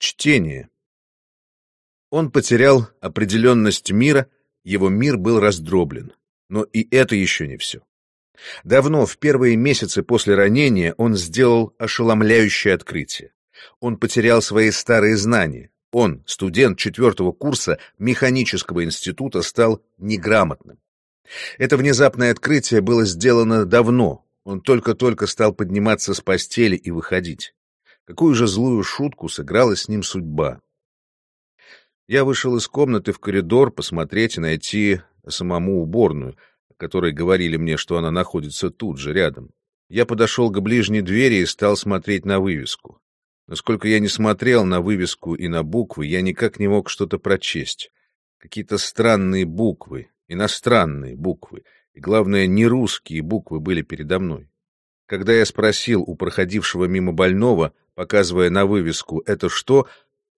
Чтение. Он потерял определенность мира, его мир был раздроблен. Но и это еще не все. Давно, в первые месяцы после ранения, он сделал ошеломляющее открытие. Он потерял свои старые знания. Он, студент четвертого курса механического института, стал неграмотным. Это внезапное открытие было сделано давно. Он только-только стал подниматься с постели и выходить. Какую же злую шутку сыграла с ним судьба. Я вышел из комнаты в коридор посмотреть и найти самому уборную, о которой говорили мне, что она находится тут же, рядом. Я подошел к ближней двери и стал смотреть на вывеску. Насколько я не смотрел на вывеску и на буквы, я никак не мог что-то прочесть. Какие-то странные буквы, иностранные буквы, и, главное, не русские буквы были передо мной. Когда я спросил у проходившего мимо больного, показывая на вывеску «это что?»,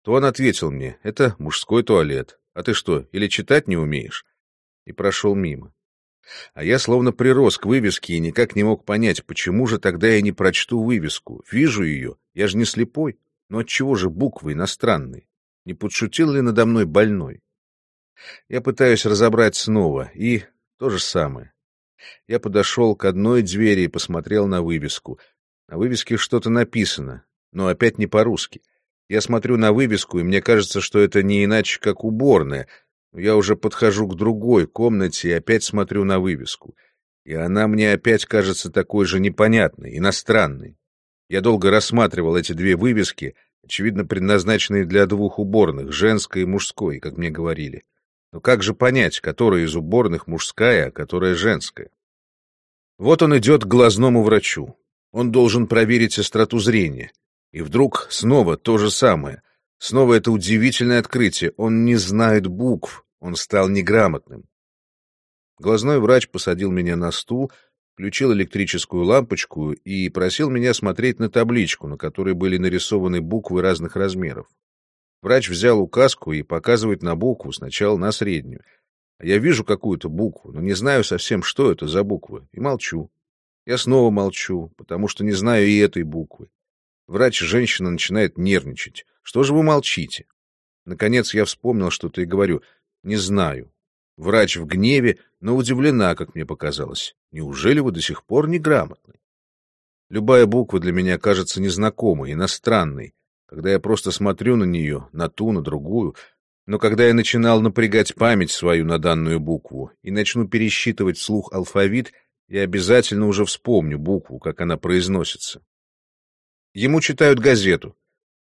то он ответил мне «это мужской туалет, а ты что, или читать не умеешь?» и прошел мимо. А я словно прирос к вывеске и никак не мог понять, почему же тогда я не прочту вывеску. Вижу ее, я же не слепой. Но отчего же буквы иностранные? Не подшутил ли надо мной больной? Я пытаюсь разобрать снова, и то же самое. Я подошел к одной двери и посмотрел на вывеску. На вывеске что-то написано, но опять не по-русски. Я смотрю на вывеску, и мне кажется, что это не иначе, как уборная. Я уже подхожу к другой комнате и опять смотрю на вывеску. И она мне опять кажется такой же непонятной, иностранной. Я долго рассматривал эти две вывески, очевидно, предназначенные для двух уборных, женской и мужской, как мне говорили. Но как же понять, которая из уборных мужская, а которая женская? Вот он идет к глазному врачу. Он должен проверить остроту зрения. И вдруг снова то же самое. Снова это удивительное открытие. Он не знает букв. Он стал неграмотным. Глазной врач посадил меня на стул, включил электрическую лампочку и просил меня смотреть на табличку, на которой были нарисованы буквы разных размеров. Врач взял указку и показывает на букву, сначала на среднюю. Я вижу какую-то букву, но не знаю совсем, что это за буквы, и молчу. Я снова молчу, потому что не знаю и этой буквы. Врач-женщина начинает нервничать. Что же вы молчите? Наконец я вспомнил что-то и говорю, не знаю. Врач в гневе, но удивлена, как мне показалось. Неужели вы до сих пор неграмотны? Любая буква для меня кажется незнакомой, иностранной, когда я просто смотрю на нее, на ту, на другую, но когда я начинал напрягать память свою на данную букву и начну пересчитывать вслух алфавит, я обязательно уже вспомню букву, как она произносится. Ему читают газету.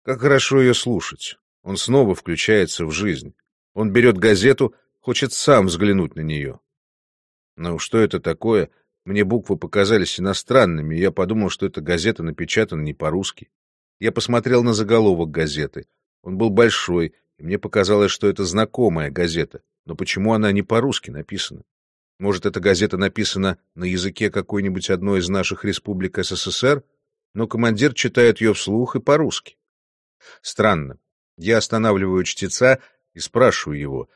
Как хорошо ее слушать. Он снова включается в жизнь. Он берет газету, хочет сам взглянуть на нее. Но что это такое? Мне буквы показались иностранными, и я подумал, что эта газета напечатана не по-русски. Я посмотрел на заголовок газеты. Он был большой, и мне показалось, что это знакомая газета. Но почему она не по-русски написана? Может, эта газета написана на языке какой-нибудь одной из наших республик СССР, но командир читает ее вслух и по-русски. Странно. Я останавливаю чтеца и спрашиваю его,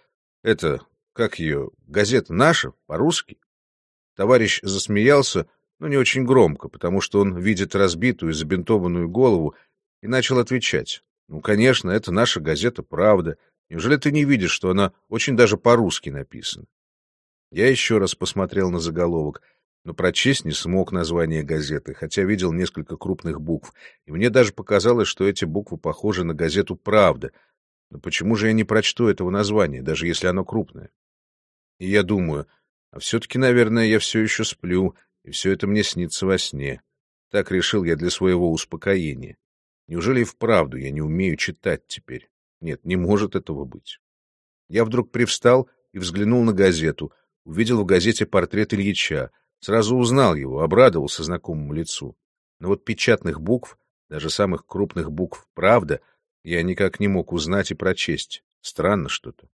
это, как ее, газета наша, по-русски? Товарищ засмеялся, но не очень громко, потому что он видит разбитую забинтованную голову и начал отвечать. Ну, конечно, это наша газета «Правда». Неужели ты не видишь, что она очень даже по-русски написана? Я еще раз посмотрел на заголовок, но прочесть не смог название газеты, хотя видел несколько крупных букв, и мне даже показалось, что эти буквы похожи на газету «Правда». Но почему же я не прочту этого названия, даже если оно крупное? И я думаю, а все-таки, наверное, я все еще сплю, и все это мне снится во сне. Так решил я для своего успокоения. Неужели и вправду я не умею читать теперь? Нет, не может этого быть. Я вдруг привстал и взглянул на газету. Увидел в газете портрет Ильича. Сразу узнал его, обрадовался знакомому лицу. Но вот печатных букв, даже самых крупных букв «Правда», я никак не мог узнать и прочесть. Странно что-то.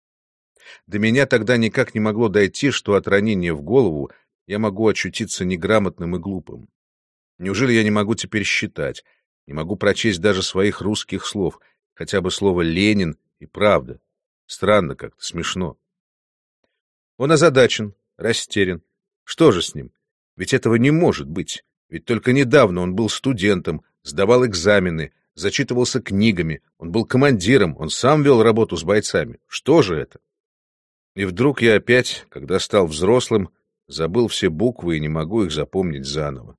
До меня тогда никак не могло дойти, что от ранения в голову я могу очутиться неграмотным и глупым. Неужели я не могу теперь считать? Не могу прочесть даже своих русских слов, хотя бы слово «Ленин» и «Правда». Странно как-то, смешно. Он озадачен, растерян. Что же с ним? Ведь этого не может быть. Ведь только недавно он был студентом, сдавал экзамены, зачитывался книгами, он был командиром, он сам вел работу с бойцами. Что же это? И вдруг я опять, когда стал взрослым, забыл все буквы и не могу их запомнить заново.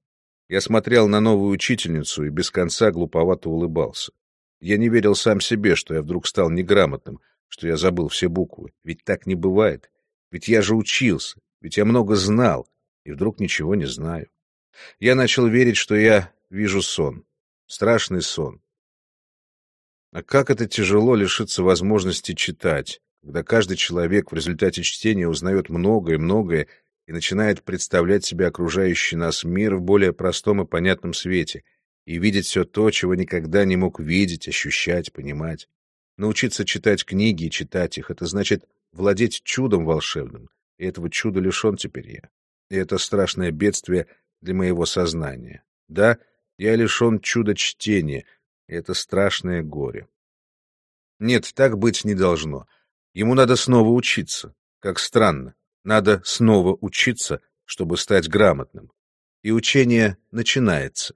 Я смотрел на новую учительницу и без конца глуповато улыбался. Я не верил сам себе, что я вдруг стал неграмотным, что я забыл все буквы. Ведь так не бывает. Ведь я же учился, ведь я много знал, и вдруг ничего не знаю. Я начал верить, что я вижу сон. Страшный сон. А как это тяжело лишиться возможности читать, когда каждый человек в результате чтения узнает многое-многое и начинает представлять себе окружающий нас мир в более простом и понятном свете и видеть все то, чего никогда не мог видеть, ощущать, понимать. Научиться читать книги и читать их — это значит владеть чудом волшебным, и этого чуда лишен теперь я. И это страшное бедствие для моего сознания. Да, я лишен чуда чтения, и это страшное горе. Нет, так быть не должно. Ему надо снова учиться. Как странно. Надо снова учиться, чтобы стать грамотным. И учение начинается.